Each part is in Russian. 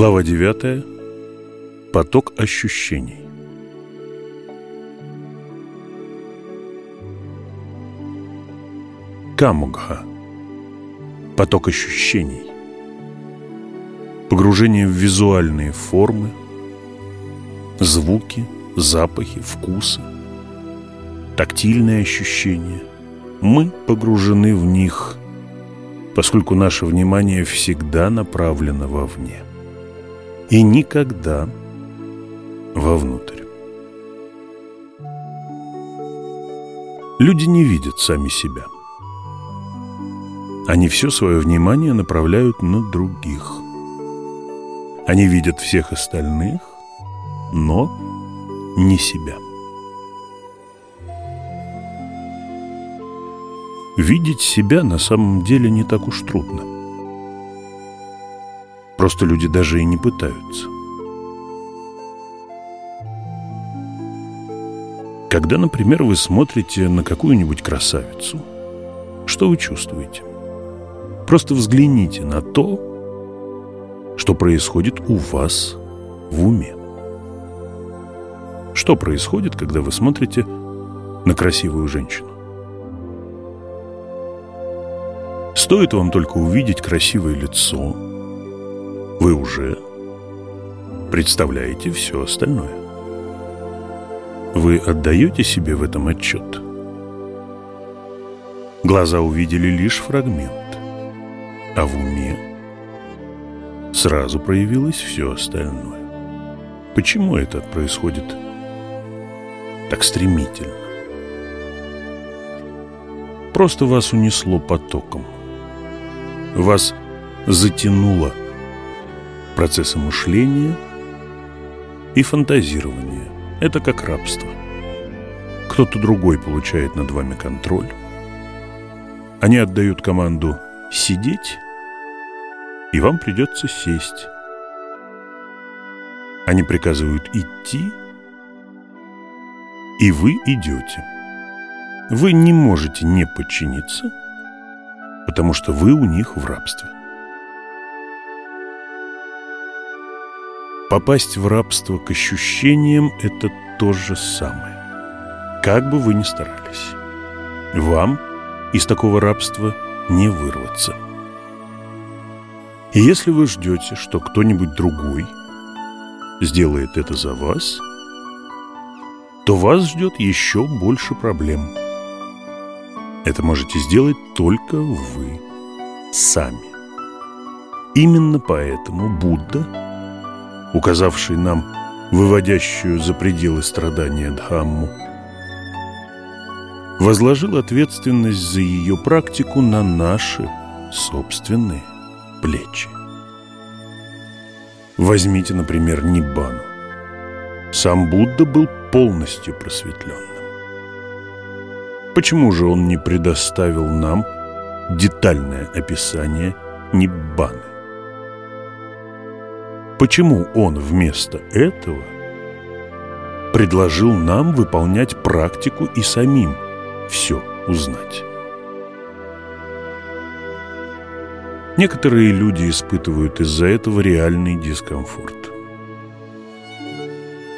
Глава 9. Поток ощущений. Камугха. Поток ощущений. Погружение в визуальные формы, звуки, запахи, вкусы, тактильные ощущения. Мы погружены в них, поскольку наше внимание всегда направлено вовне и никогда вовнутрь. Люди не видят сами себя. Они все свое внимание направляют на других. Они видят всех остальных, но не себя. Видеть себя на самом деле не так уж трудно. Просто люди даже и не пытаются. Когда, например, вы смотрите на какую-нибудь красавицу, что вы чувствуете? Просто взгляните на то, что происходит у вас в уме. Что происходит, когда вы смотрите на красивую женщину? Стоит вам только увидеть красивое лицо, вы уже представляете все остальное. Вы отдаете себе в этом отчет? Глаза увидели лишь фрагмент, а в уме сразу проявилось все остальное. Почему это происходит так стремительно? Просто вас унесло потоком. Вас затянуло процессы мышления и фантазирования. Это как рабство. Кто-то другой получает над вами контроль. Они отдают команду «сидеть», и вам придется сесть. Они приказывают идти, и вы идете. Вы не можете не подчиниться, потому что вы у них в рабстве. Попасть в рабство к ощущениям – это то же самое. Как бы вы ни старались, вам из такого рабства не вырваться. И если вы ждете, что кто-нибудь другой сделает это за вас, то вас ждет еще больше проблем. Это можете сделать только вы сами. Именно поэтому Будда – указавший нам выводящую за пределы страдания Дхамму, возложил ответственность за ее практику на наши собственные плечи. Возьмите, например, Ниббану. Сам Будда был полностью просветленным. Почему же он не предоставил нам детальное описание Ниббаны? Почему он вместо этого предложил нам выполнять практику и самим все узнать? Некоторые люди испытывают из-за этого реальный дискомфорт.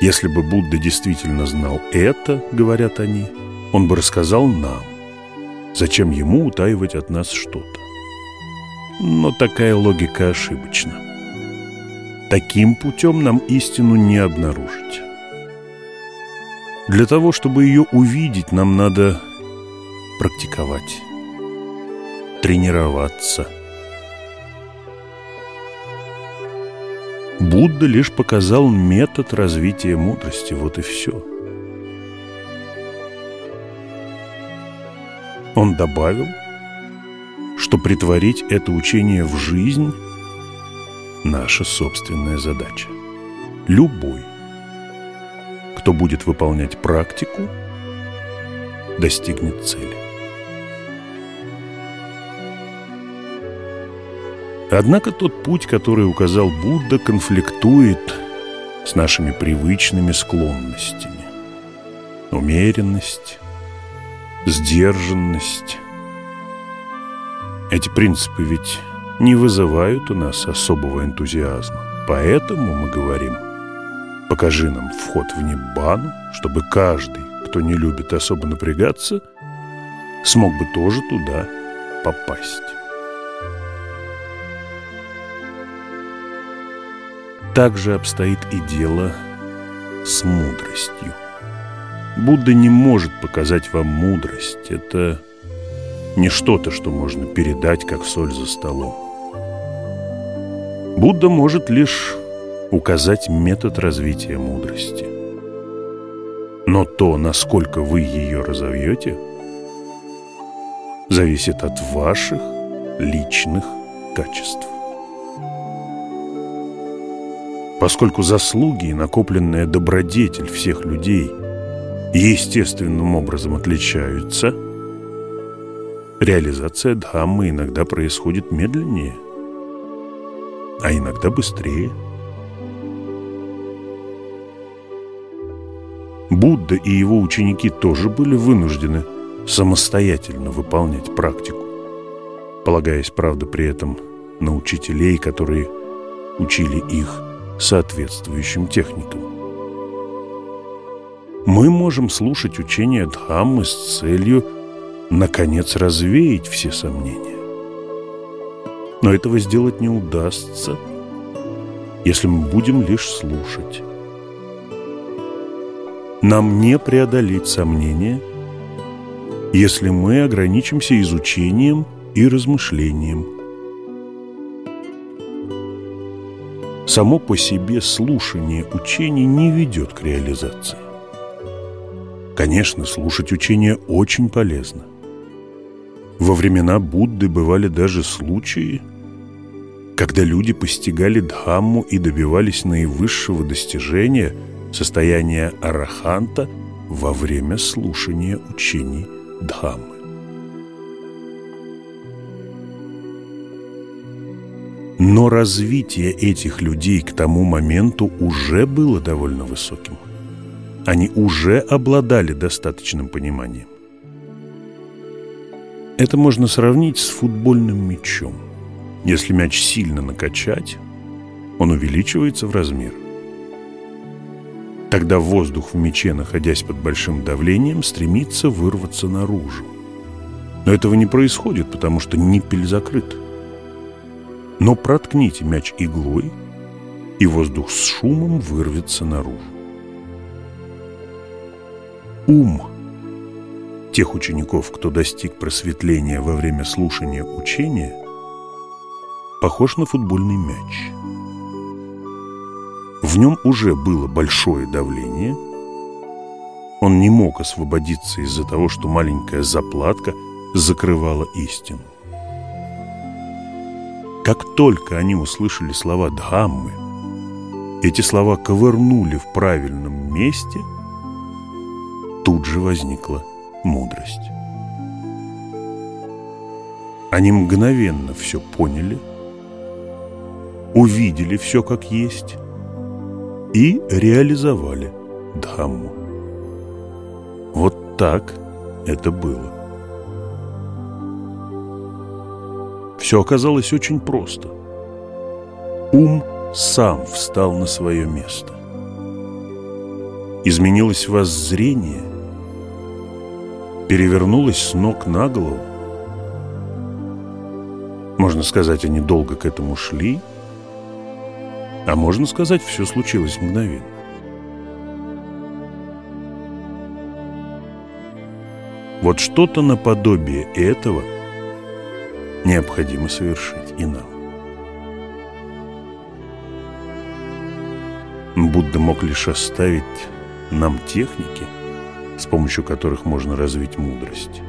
Если бы Будда действительно знал это, говорят они, он бы рассказал нам. Зачем ему утаивать от нас что-то? Но такая логика ошибочна. Таким путем нам истину не обнаружить. Для того, чтобы ее увидеть, нам надо практиковать, тренироваться. Будда лишь показал метод развития мудрости, вот и все. Он добавил, что притворить это учение в жизнь – наша собственная задача. Любой, кто будет выполнять практику, достигнет цели. Однако тот путь, который указал Будда, конфликтует с нашими привычными склонностями. Умеренность, сдержанность. Эти принципы ведь не вызывают у нас особого энтузиазма. Поэтому мы говорим, покажи нам вход в Ниббану, чтобы каждый, кто не любит особо напрягаться, смог бы тоже туда попасть. Так же обстоит и дело с мудростью. Будда не может показать вам мудрость. Это не что-то, что можно передать, как соль за столом. Будда может лишь указать метод развития мудрости. Но то, насколько вы ее разовьете, зависит от ваших личных качеств. Поскольку заслуги и накопленная добродетель всех людей естественным образом отличаются, реализация Дхаммы иногда происходит медленнее, а иногда быстрее. Будда и его ученики тоже были вынуждены самостоятельно выполнять практику, полагаясь, правда, при этом на учителей, которые учили их соответствующим техникам. Мы можем слушать учения Дхаммы с целью, наконец, развеять все сомнения. Но этого сделать не удастся, если мы будем лишь слушать. Нам не преодолеть сомнения, если мы ограничимся изучением и размышлением – само по себе слушание учений не ведет к реализации. Конечно, слушать учения очень полезно. Во времена Будды бывали даже случаи, когда люди постигали Дхамму и добивались наивысшего достижения состояния араханта во время слушания учений Дхаммы. Но развитие этих людей к тому моменту уже было довольно высоким. Они уже обладали достаточным пониманием. Это можно сравнить с футбольным мячом. Если мяч сильно накачать, он увеличивается в размер. Тогда воздух в мяче, находясь под большим давлением, стремится вырваться наружу. Но этого не происходит, потому что ниппель закрыт. Но проткните мяч иглой, и воздух с шумом вырвется наружу. Ум тех учеников, кто достиг просветления во время слушания учения, похож на футбольный мяч. В нем уже было большое давление. Он не мог освободиться из-за того, что маленькая заплатка закрывала истину. Как только они услышали слова Дхаммы, эти слова ковырнули в правильном месте, тут же возникла мудрость. Они мгновенно все поняли, увидели все как есть и реализовали Дхамму. Вот так это было. Все оказалось очень просто. Ум сам встал на свое место. Изменилось воззрение, перевернулось с ног на голову. Можно сказать, они долго к этому шли, а можно сказать, все случилось мгновенно. Вот что-то наподобие этого – необходимо совершить и нам. Будда мог лишь оставить нам техники, с помощью которых можно развить мудрость.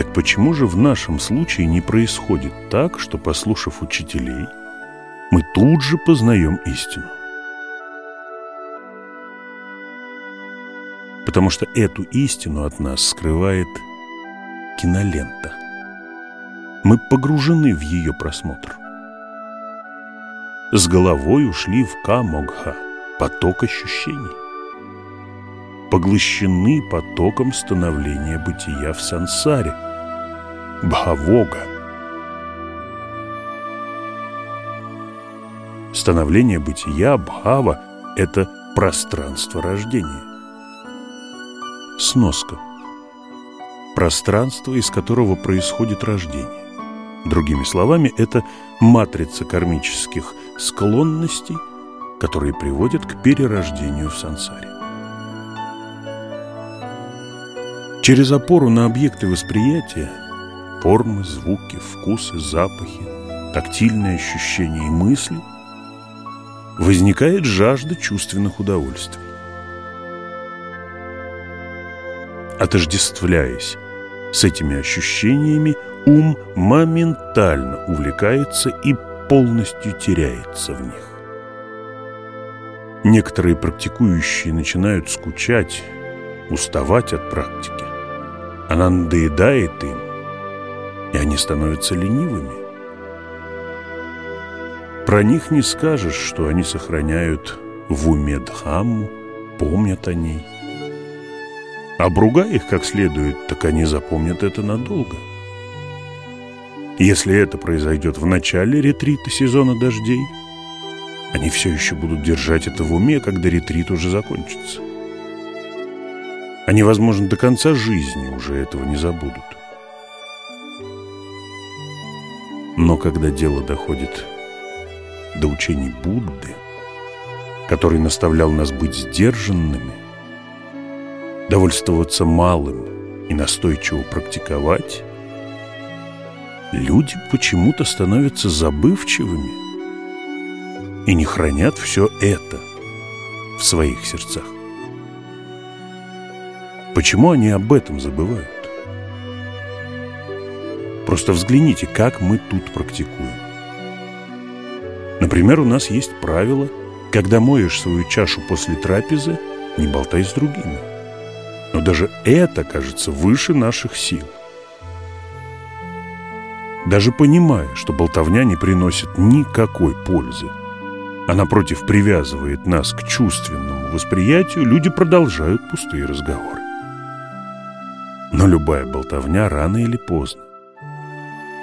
Так почему же в нашем случае не происходит так, что, послушав учителей, мы тут же познаем истину? Потому что эту истину от нас скрывает кинолента. Мы погружены в ее просмотр. С головой ушли в Камогха, поток ощущений. Поглощены потоком становления бытия в сансаре, Бхавога. Становление бытия, бхава – это пространство рождения. Сноска. Пространство, из которого происходит рождение. Другими словами, это матрица кармических склонностей, которые приводят к перерождению в сансаре. Через опору на объекты восприятия – формы, звуки, вкусы, запахи, тактильные ощущения и мысли – возникает жажда чувственных удовольствий. Отождествляясь с этими ощущениями, ум моментально увлекается и полностью теряется в них. Некоторые практикующие начинают скучать, уставать от практики. Она надоедает им, и они становятся ленивыми. Про них не скажешь, что они сохраняют в уме Дхамму, помнят о ней. Обругай их как следует, так они запомнят это надолго. Если это произойдет в начале ретрита сезона дождей, они все еще будут держать это в уме, когда ретрит уже закончится. Они, возможно, до конца жизни уже этого не забудут. Но когда дело доходит до учений Будды, который наставлял нас быть сдержанными, довольствоваться малым и настойчиво практиковать, люди почему-то становятся забывчивыми и не хранят все это в своих сердцах. Почему они об этом забывают? Просто взгляните, как мы тут практикуем. Например, у нас есть правило, когда моешь свою чашу после трапезы, не болтай с другими. Но даже это кажется выше наших сил. Даже понимая, что болтовня не приносит никакой пользы, а напротив привязывает нас к чувственному восприятию, люди продолжают пустые разговоры. Но любая болтовня рано или поздно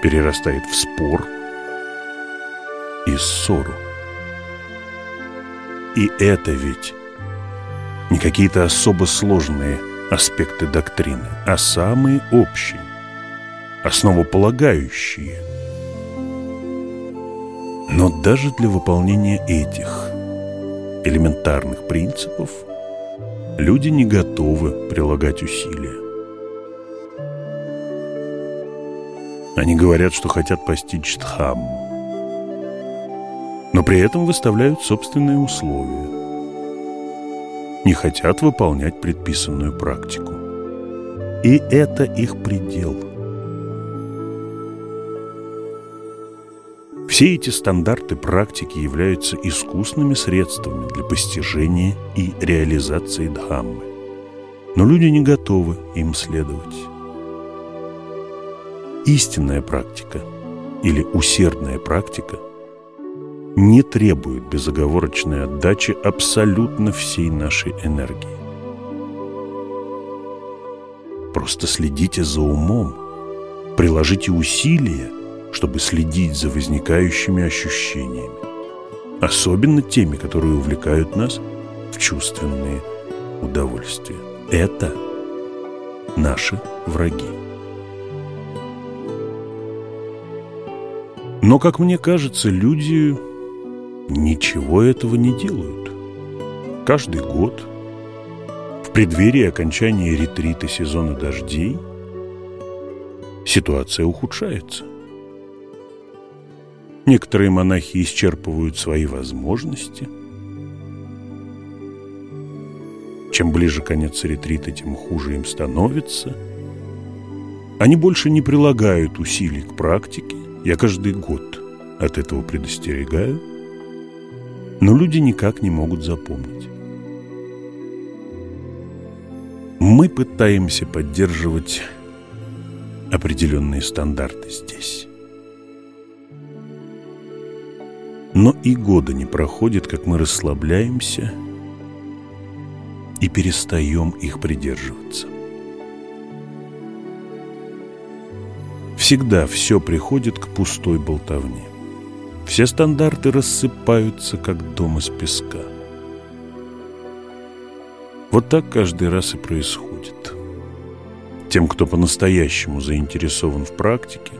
перерастает в спор и ссору. И это ведь не какие-то особо сложные аспекты доктрины, а самые общие, основополагающие. Но даже для выполнения этих элементарных принципов люди не готовы прилагать усилия. Они говорят, что хотят постичь Дхамму, но при этом выставляют собственные условия. Не хотят выполнять предписанную практику. И это их предел – Все эти стандарты практики являются искусными средствами для постижения и реализации Дхаммы. Но люди не готовы им следовать. Истинная практика или усердная практика не требует безоговорочной отдачи абсолютно всей нашей энергии. Просто следите за умом, приложите усилия чтобы следить за возникающими ощущениями, особенно теми, которые увлекают нас в чувственные удовольствия. Это наши враги. Но, как мне кажется, люди ничего этого не делают. Каждый год, в преддверии окончания ретрита сезона дождей, ситуация ухудшается – Некоторые монахи исчерпывают свои возможности. Чем ближе конец ретрита, тем хуже им становится. Они больше не прилагают усилий к практике. Я каждый год от этого предостерегаю. Но люди никак не могут запомнить. Мы пытаемся поддерживать определенные стандарты здесь. Но и года не проходит, как мы расслабляемся и перестаем их придерживаться. Всегда все приходит к пустой болтовне. все стандарты рассыпаются, как дом из песка. Вот так каждый раз и происходит. Тем, кто по-настоящему заинтересован в практике,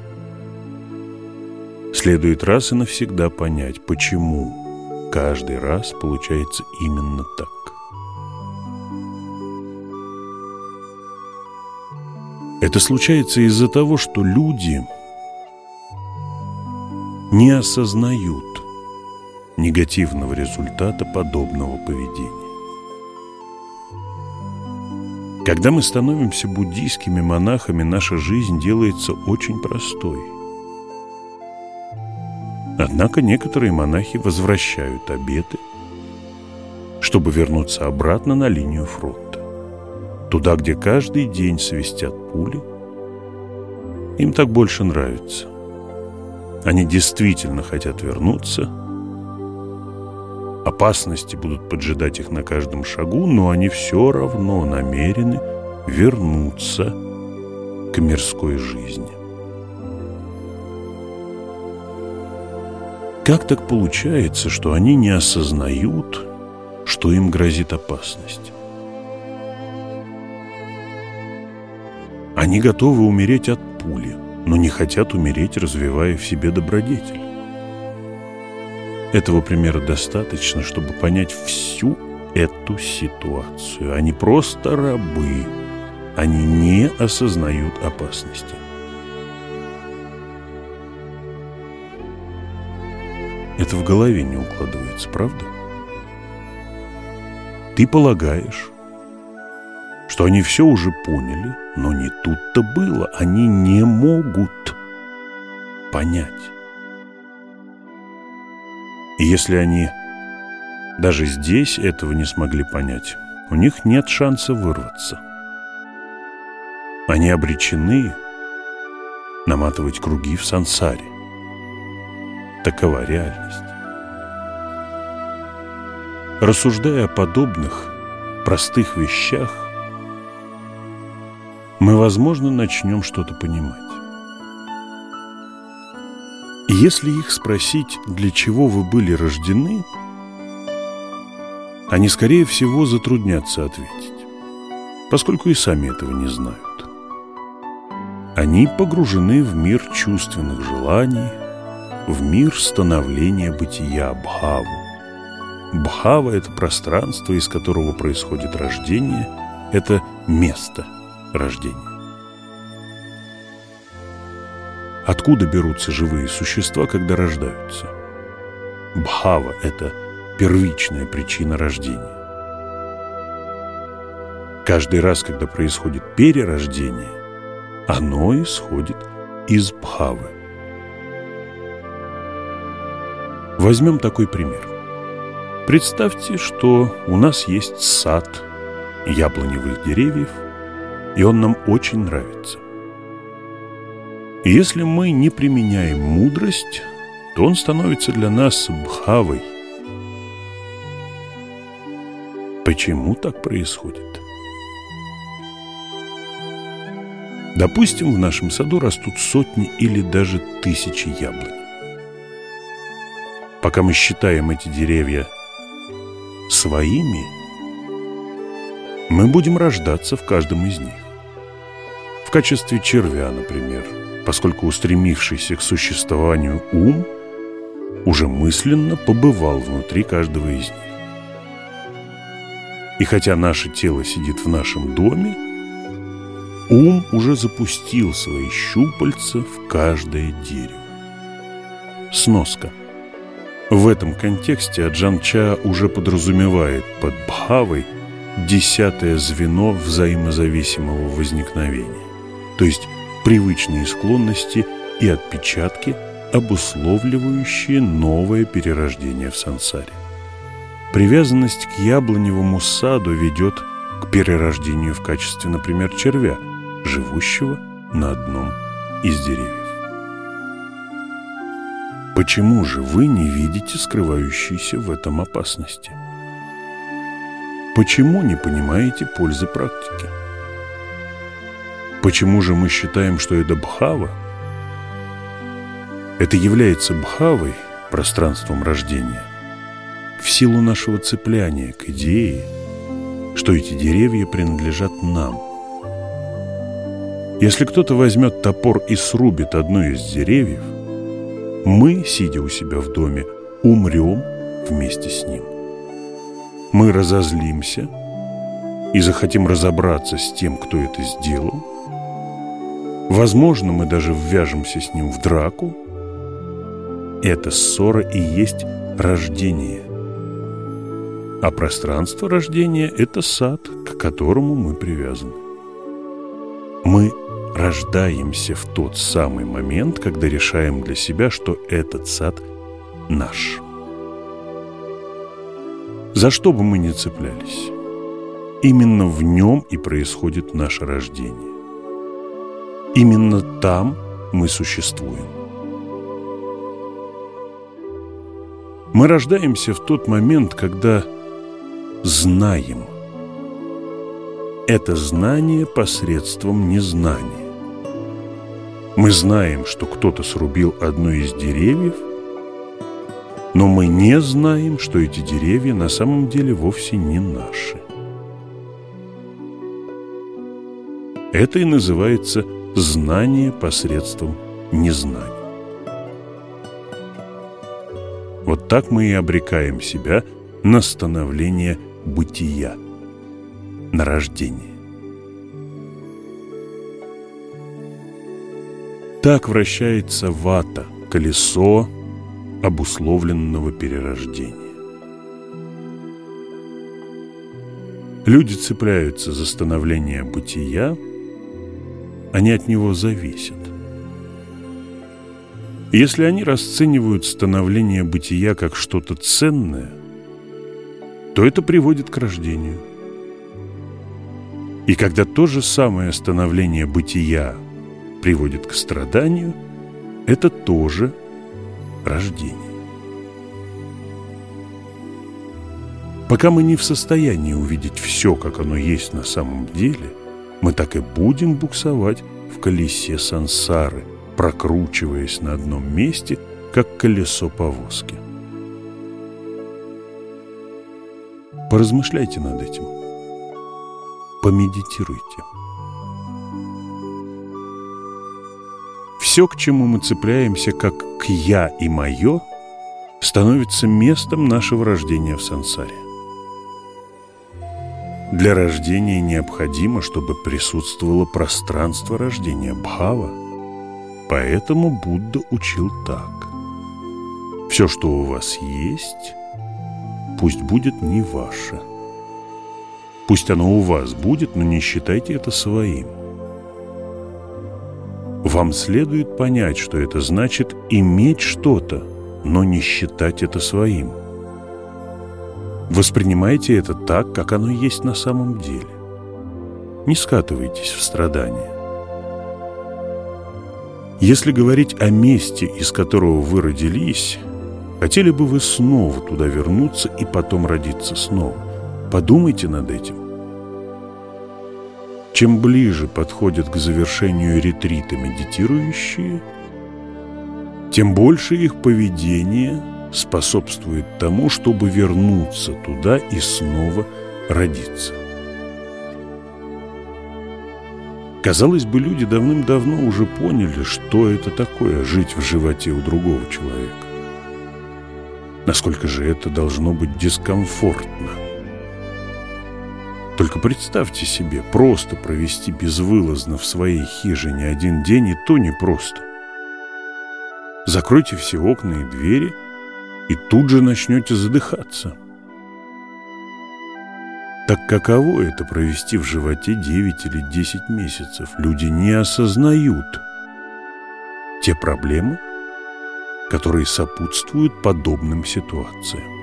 следует раз и навсегда понять, почему каждый раз получается именно так. Это случается из-за того, что люди не осознают негативного результата подобного поведения. Когда мы становимся буддийскими монахами, наша жизнь делается очень простой. Однако некоторые монахи возвращают обеты, чтобы вернуться обратно на линию фронта. Туда, где каждый день свистят пули, им так больше нравится. Они действительно хотят вернуться. Опасности будут поджидать их на каждом шагу, но они все равно намерены вернуться к мирской жизни. Как так получается, что они не осознают, что им грозит опасность? Они готовы умереть от пули, но не хотят умереть, развивая в себе добродетель. Этого примера достаточно, чтобы понять всю эту ситуацию. Они просто рабы. Они не осознают опасности. Это в голове не укладывается, правда? Ты полагаешь, что они все уже поняли, но не тут-то было. Они не могут понять. И если они даже здесь этого не смогли понять, у них нет шанса вырваться. Они обречены наматывать круги в сансаре. Такова реальность. Рассуждая о подобных простых вещах, мы, возможно, начнем что-то понимать. Если их спросить, для чего вы были рождены, они, скорее всего, затруднятся ответить, поскольку и сами этого не знают. Они погружены в мир чувственных желаний, в мир становления бытия Бхаву. Бхава – это пространство, из которого происходит рождение, это место – рождения. Откуда берутся живые существа, когда рождаются? Бхава – это первичная причина рождения. Каждый раз, когда происходит перерождение, оно исходит из бхавы. Возьмем такой пример. Представьте, что у нас есть сад яблоневых деревьев – и он нам очень нравится. Если мы не применяем мудрость, то он становится для нас бхавой. Почему так происходит? Допустим, в нашем саду растут сотни или даже тысячи яблонь. Пока мы считаем эти деревья своими, мы будем рождаться в каждом из них в качестве червя, например, поскольку устремившийся к существованию ум уже мысленно побывал внутри каждого из них. И хотя наше тело сидит в нашем доме, ум уже запустил свои щупальца в каждое дерево. Сноска. В этом контексте Аджанча уже подразумевает под бхавой десятое звено взаимозависимого возникновения то есть привычные склонности и отпечатки, обусловливающие новое перерождение в сансаре. Привязанность к яблоневому саду ведет к перерождению в качестве, например, червя, живущего на одном из деревьев. Почему же вы не видите скрывающейся в этом опасности? Почему не понимаете пользы практики? Почему же мы считаем, что это бхава? Это является бхавой, пространством рождения в силу нашего цепляния к идее, что эти деревья принадлежат нам. Если кто-то возьмет топор и срубит одно из деревьев, мы, сидя у себя в доме, умрем вместе с ним. Мы разозлимся и захотим разобраться с тем, кто это сделал. Возможно, мы даже ввяжемся с ним в драку. Эта ссора и есть рождение. А пространство рождения – это сад, к которому мы привязаны. Мы рождаемся в тот самый момент, когда решаем для себя, что этот сад наш. За что бы мы ни цеплялись, именно в нем и происходит наше рождение. Именно там мы существуем. Мы рождаемся в тот момент, когда знаем. Это знание посредством незнания. Мы знаем, что кто-то срубил одно из деревьев, но мы не знаем, что эти деревья на самом деле вовсе не наши. Это и называется знание посредством незнания. Вот так мы и обрекаем себя на становление бытия, на рождение. Так вращается вата, колесо обусловленного перерождения. Люди цепляются за становление бытия, они от него зависят. Если они расценивают становление бытия как что-то ценное, то это приводит к рождению. И когда то же самое становление бытия приводит к страданию, это тоже рождение. Пока мы не в состоянии увидеть все, как оно есть на самом деле, мы так и будем буксовать в колесе сансары, прокручиваясь на одном месте, как колесо повозки. Поразмышляйте над этим. Помедитируйте. Все, к чему мы цепляемся, как к «я» и «моё», становится местом нашего рождения в сансаре. Для рождения необходимо, чтобы присутствовало пространство рождения Бхава. Поэтому Будда учил так. Все, что у вас есть, пусть будет не ваше. Пусть оно у вас будет, но не считайте это своим. Вам следует понять, что это значит иметь что-то, но не считать это своим. Воспринимайте это так, как оно есть на самом деле. Не скатывайтесь в страдания. Если говорить о месте, из которого вы родились, хотели бы вы снова туда вернуться и потом родиться снова? Подумайте над этим. Чем ближе подходят к завершению ретрита медитирующие, тем больше их поведение способствует тому, чтобы вернуться туда и снова родиться. Казалось бы, люди давным-давно уже поняли, что это такое жить в животе у другого человека. Насколько же это должно быть дискомфортно – только представьте себе, просто провести безвылазно в своей хижине один день, и то непросто. Закройте все окна и двери, и тут же начнете задыхаться. Так каково это провести в животе 9 или 10 месяцев? Люди не осознают те проблемы, которые сопутствуют подобным ситуациям.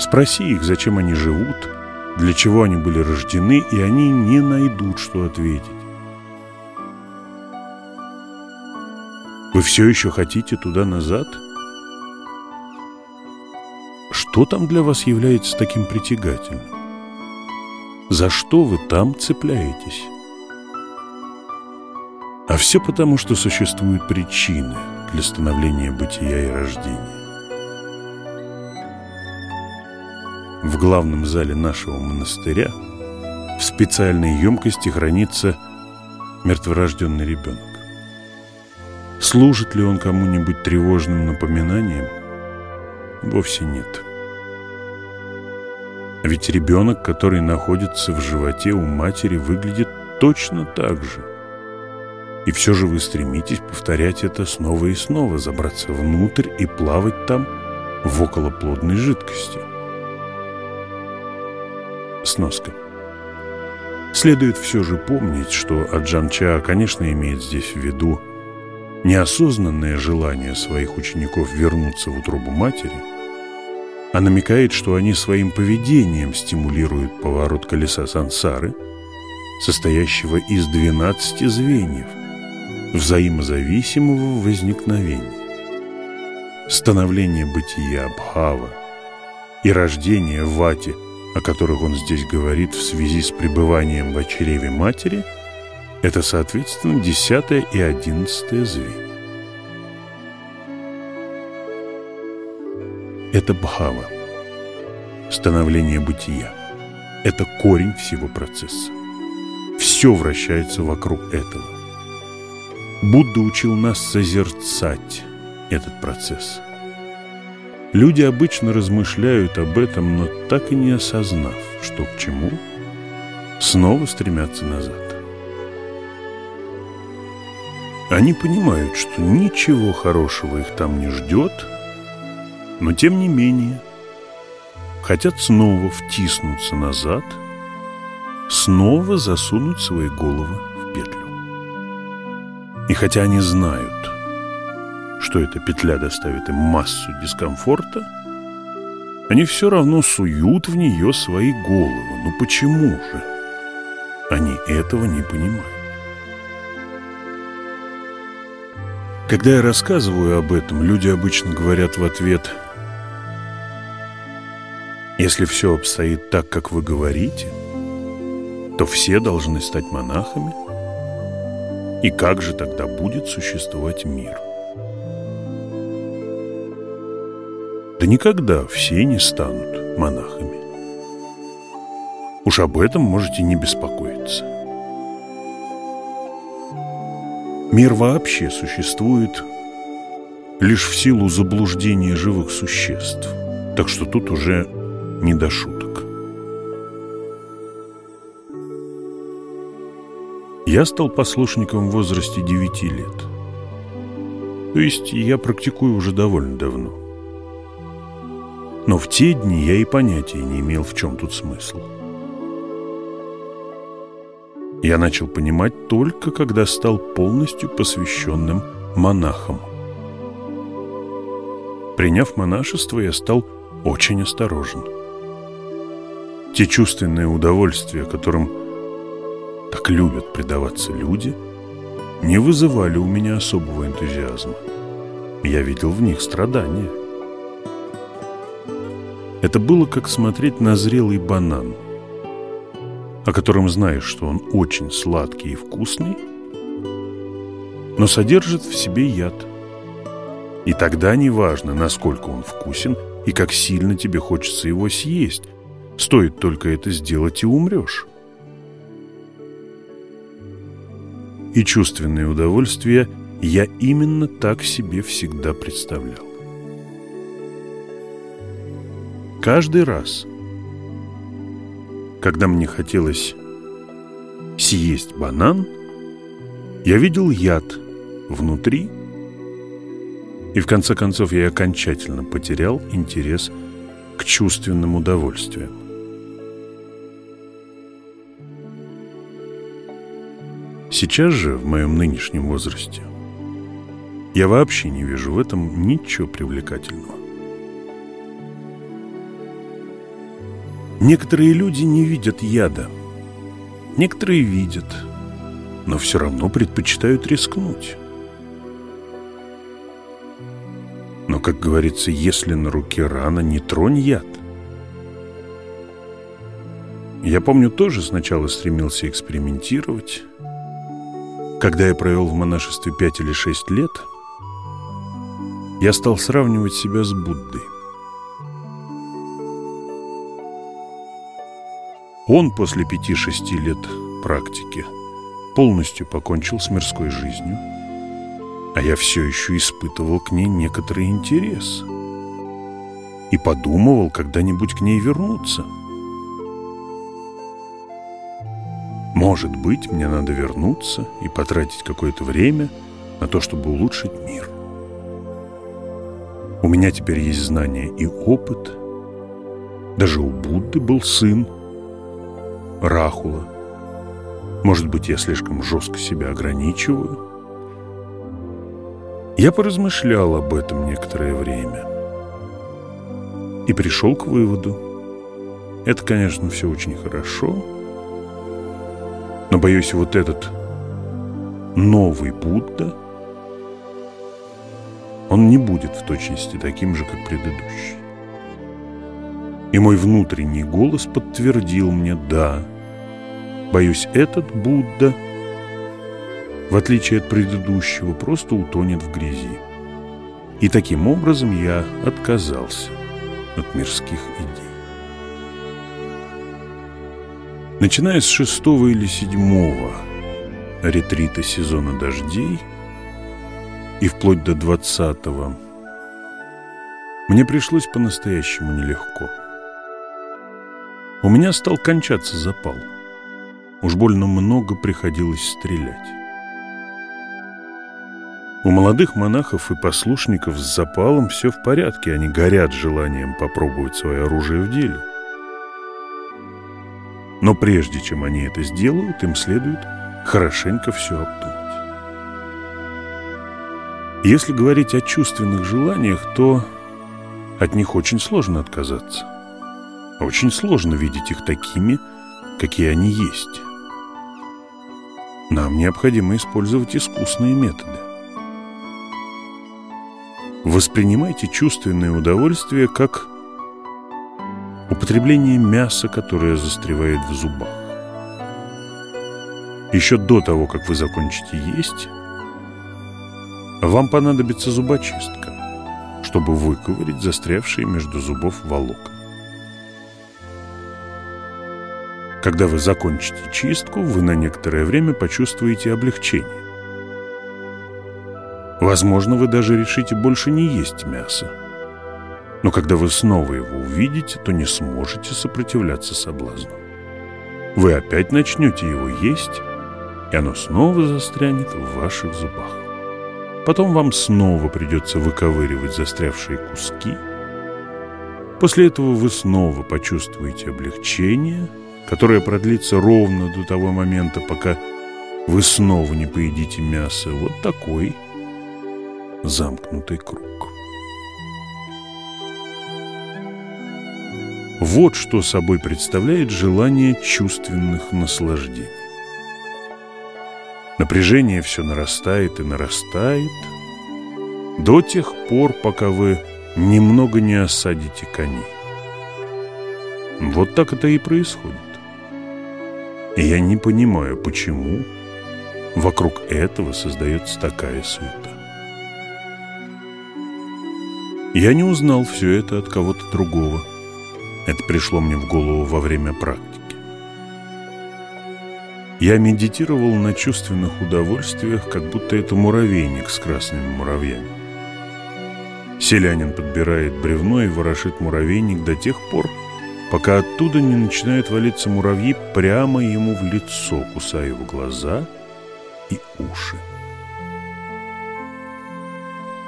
Спроси их, зачем они живут, для чего они были рождены, и они не найдут, что ответить. Вы все еще хотите туда назад? Что там для вас является таким притягательным? За что вы там цепляетесь? А все потому, что существуют причины, для становления бытия и рождения. В главном зале нашего монастыря в специальной емкости хранится мертворожденный ребенок. Служит ли он кому-нибудь тревожным напоминанием? Вовсе нет. Ведь ребенок, который находится в животе у матери, выглядит точно так же. И все же вы стремитесь повторять это снова и снова, забраться внутрь и плавать там в околоплодной жидкости. Сноска. Следует все же помнить, что Аджанча, конечно, имеет здесь в виду неосознанное желание своих учеников вернуться в утробу матери, а намекает, что они своим поведением стимулируют поворот колеса сансары, состоящего из 12 звеньев, взаимозависимого возникновения. Становление бытия Бхава и рождение Вати – о которых он здесь говорит в связи с пребыванием в чреве матери, это, соответственно, десятое и одиннадцатое звенья. Это Бхава, становление бытия. Это корень всего процесса. Все вращается вокруг этого. Будда учил нас созерцать этот процесс – Люди обычно размышляют об этом, но так и не осознав, что к чему, снова стремятся назад. Они понимают, что ничего хорошего их там не ждет, но тем не менее хотят снова втиснуться назад, снова засунуть свои головы в петлю. И хотя они знают, что эта петля доставит им массу дискомфорта, они все равно суют в нее свои головы. Ну почему же? Они этого не понимают. Когда я рассказываю об этом, люди обычно говорят в ответ «Если все обстоит так, как вы говорите, то все должны стать монахами, и как же тогда будет существовать мир?» Да никогда все не станут монахами. Уж об этом можете не беспокоиться. Мир вообще существует лишь в силу заблуждения живых существ, так что тут уже не до шуток. Я стал послушником в возрасте 9 лет. То есть я практикую уже довольно давно. Но в те дни я и понятия не имел, в чем тут смысл. Я начал понимать только, когда стал полностью посвященным монахом. Приняв монашество, я стал очень осторожен. Те чувственные удовольствия, которым так любят предаваться люди, не вызывали у меня особого энтузиазма. Я видел в них страдания. Это было как смотреть на зрелый банан, о котором знаешь, что он очень сладкий и вкусный, но содержит в себе яд. И тогда неважно, насколько он вкусен и как сильно тебе хочется его съесть, стоит только это сделать и умрешь. И чувственное удовольствие я именно так себе всегда представлял. Каждый раз, когда мне хотелось съесть банан, я видел яд внутри, и в конце концов я окончательно потерял интерес к чувственным удовольствиям. Сейчас же, в моем нынешнем возрасте, я вообще не вижу в этом ничего привлекательного. Некоторые люди не видят яда. Некоторые видят, но все равно предпочитают рискнуть. Но, как говорится, если на руке рана, не тронь яд. Я помню, тоже сначала стремился экспериментировать. Когда я провел в монашестве пять или шесть лет, я стал сравнивать себя с Буддой. Он после пяти-шести лет практики полностью покончил с мирской жизнью, а я все еще испытывал к ней некоторый интерес и подумывал когда-нибудь к ней вернуться. Может быть, мне надо вернуться и потратить какое-то время на то, чтобы улучшить мир. У меня теперь есть знания и опыт. Даже у Будды был сын – Рахула. Может быть, я слишком жестко себя ограничиваю? Я поразмышлял об этом некоторое время и пришел к выводу. Это, конечно, все очень хорошо, но, боюсь, вот этот новый Будда, он не будет в точности таким же, как предыдущий. И мой внутренний голос подтвердил мне «да». Боюсь, этот Будда, в отличие от предыдущего, просто утонет в грязи. И таким образом я отказался от мирских идей. Начиная с шестого или седьмого ретрита сезона дождей и вплоть до двадцатого, мне пришлось по-настоящему нелегко. У меня стал кончаться запал. Уж больно много приходилось стрелять. У молодых монахов и послушников с запалом все в порядке, они горят желанием попробовать свое оружие в деле. Но прежде чем они это сделают, им следует хорошенько все обдумать. Если говорить о чувственных желаниях, то от них очень сложно отказаться. Очень сложно видеть их такими, какие они есть. Нам необходимо использовать искусные методы. Воспринимайте чувственное удовольствие как употребление мяса, которое застревает в зубах. Еще до того, как вы закончите есть, вам понадобится зубочистка, чтобы выковырить застрявшие между зубов волокна. Когда вы закончите чистку, вы на некоторое время почувствуете облегчение. Возможно, вы даже решите больше не есть мясо. Но когда вы снова его увидите, то не сможете сопротивляться соблазну. Вы опять начнете его есть, и оно снова застрянет в ваших зубах. Потом вам снова придется выковыривать застрявшие куски. После этого вы снова почувствуете облегчение – которая продлится ровно до того момента, пока вы снова не поедите мясо. Вот такой замкнутый круг. Вот что собой представляет желание чувственных наслаждений. Напряжение все нарастает и нарастает до тех пор, пока вы немного не осадите коней. Вот так это и происходит. И я не понимаю, почему вокруг этого создается такая суета. Я не узнал все это от кого-то другого. Это пришло мне в голову во время практики. Я медитировал на чувственных удовольствиях, как будто это муравейник с красными муравьями. Селянин подбирает бревно и ворошит муравейник до тех пор, пока оттуда не начинают валиться муравьи прямо ему в лицо, кусая его глаза и уши.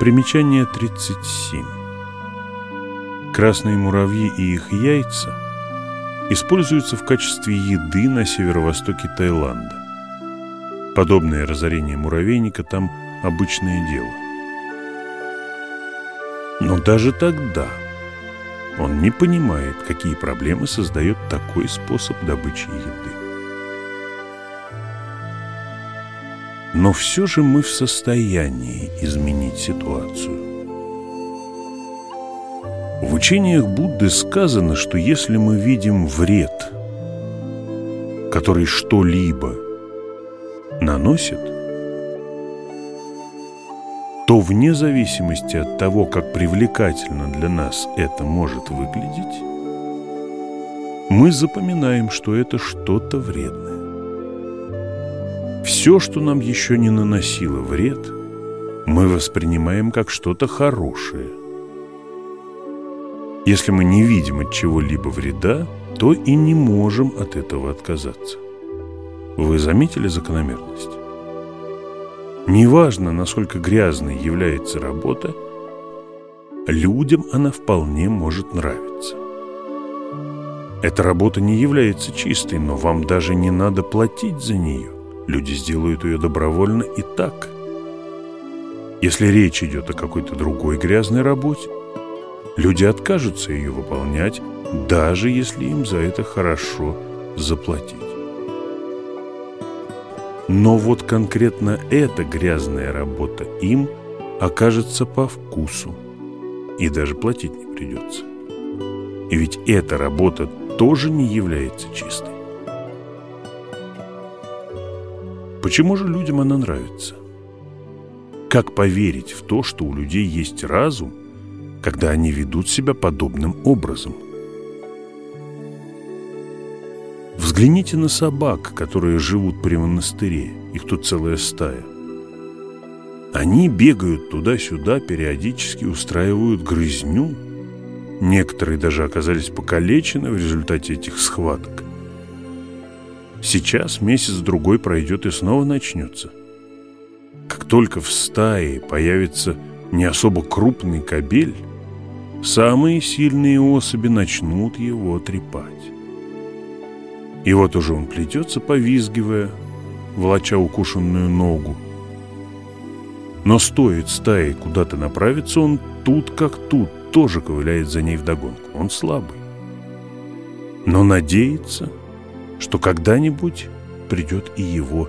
Примечание 37. Красные муравьи и их яйца используются в качестве еды на северо-востоке Таиланда. Подобное разорение муравейника там обычное дело. Но даже тогда он не понимает, какие проблемы создает такой способ добычи еды. Но все же мы в состоянии изменить ситуацию. В учениях Будды сказано, что если мы видим вред, который что-либо наносит, то вне зависимости от того, как привлекательно для нас это может выглядеть, мы запоминаем, что это что-то вредное. Все, что нам еще не наносило вред, мы воспринимаем как что-то хорошее. Если мы не видим от чего-либо вреда, то и не можем от этого отказаться. Вы заметили закономерность? Неважно, насколько грязной является работа, людям она вполне может нравиться. Эта работа не является чистой, но вам даже не надо платить за нее. Люди сделают ее добровольно и так. Если речь идет о какой-то другой грязной работе, люди откажутся ее выполнять, даже если им за это хорошо заплатить. Но вот конкретно эта грязная работа им окажется по вкусу, и даже платить не придется. И ведь эта работа тоже не является чистой. Почему же людям она нравится? Как поверить в то, что у людей есть разум, когда они ведут себя подобным образом – Взгляните на собак, которые живут при монастыре. Их тут целая стая. Они бегают туда-сюда, периодически устраивают грызню. Некоторые даже оказались покалечены в результате этих схваток. Сейчас месяц-другой пройдет и снова начнется. Как только в стае появится не особо крупный кобель, самые сильные особи начнут его трепать. И вот уже он плетется, повизгивая, волоча укушенную ногу. Но стоит стае куда-то направиться, он тут как тут тоже ковыляет за ней вдогонку. Он слабый. Но надеется, что когда-нибудь придет и его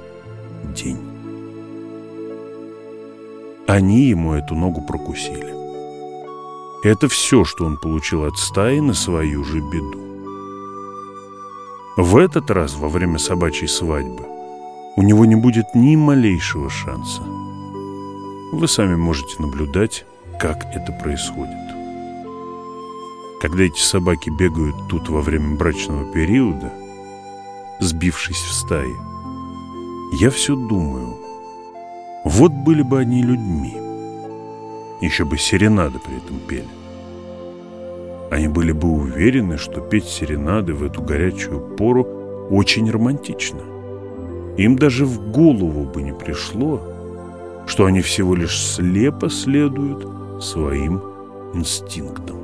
день. Они ему эту ногу прокусили. Это все, что он получил от стаи на свою же беду. В этот раз, во время собачьей свадьбы, у него не будет ни малейшего шанса. Вы сами можете наблюдать, как это происходит. Когда эти собаки бегают тут во время брачного периода, сбившись в стаи, я все думаю, вот были бы они людьми, еще бы серенады при этом пели. Они были бы уверены, что петь серенады в эту горячую пору очень романтично. Им даже в голову бы не пришло, что они всего лишь слепо следуют своим инстинктам.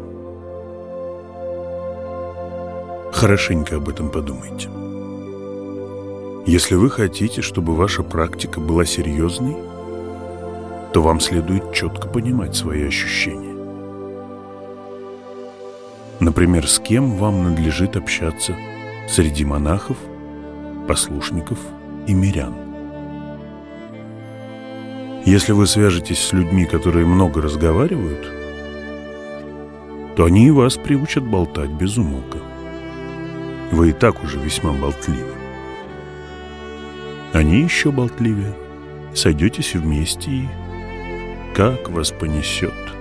Хорошенько об этом подумайте. Если вы хотите, чтобы ваша практика была серьезной, то вам следует четко понимать свои ощущения. Например, с кем вам надлежит общаться среди монахов, послушников и мирян. Если вы свяжетесь с людьми, которые много разговаривают, то они и вас приучат болтать без умолка. Вы и так уже весьма болтливы. Они еще болтливее. Сойдетесь вместе и как вас понесет –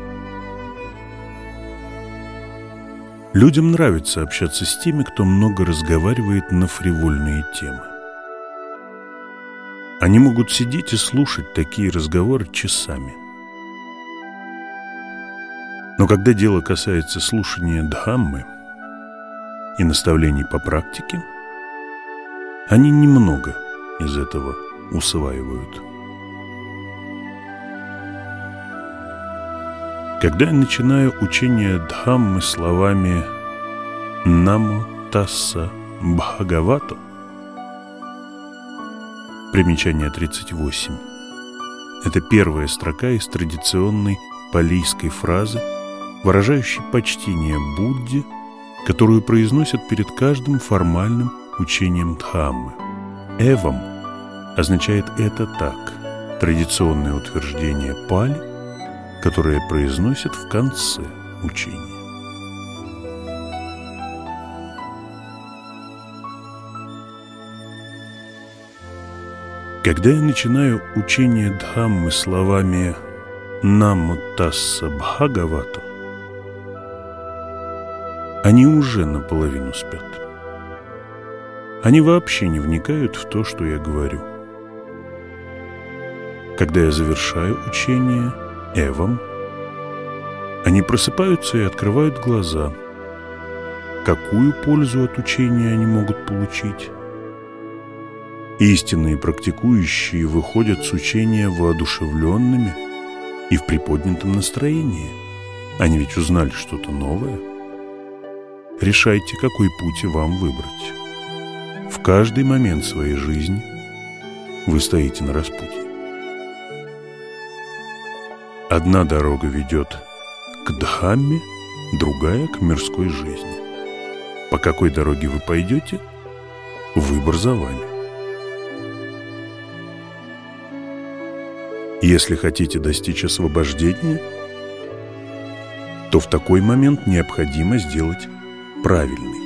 Людям нравится общаться с теми, кто много разговаривает на фривольные темы. Они могут сидеть и слушать такие разговоры часами. Но когда дело касается слушания Дхаммы и наставлений по практике, они немного из этого усваивают. Когда я начинаю учение Дхаммы словами «Намо Тасса Бхагавату», примечание 38, это первая строка из традиционной палийской фразы, выражающей почтение Будде, которую произносят перед каждым формальным учением Дхаммы. «Эвам» означает «это так», традиционное утверждение Пали, которое произносят в конце учения. Когда я начинаю учение Дхаммы словами Намутасса Бхагавату, они уже наполовину спят. Они вообще не вникают в то, что я говорю. Когда я завершаю учение Эвам, они просыпаются и открывают глаза. Какую пользу от учения они могут получить? Истинные практикующие выходят с учения воодушевленными и в приподнятом настроении. Они ведь узнали что-то новое. Решайте, какой путь вам выбрать. В каждый момент своей жизни вы стоите на распутье. Одна дорога ведет к Дхамме, другая к мирской жизни. По какой дороге вы пойдете, выбор за вами. Если хотите достичь освобождения, то в такой момент необходимо сделать правильный.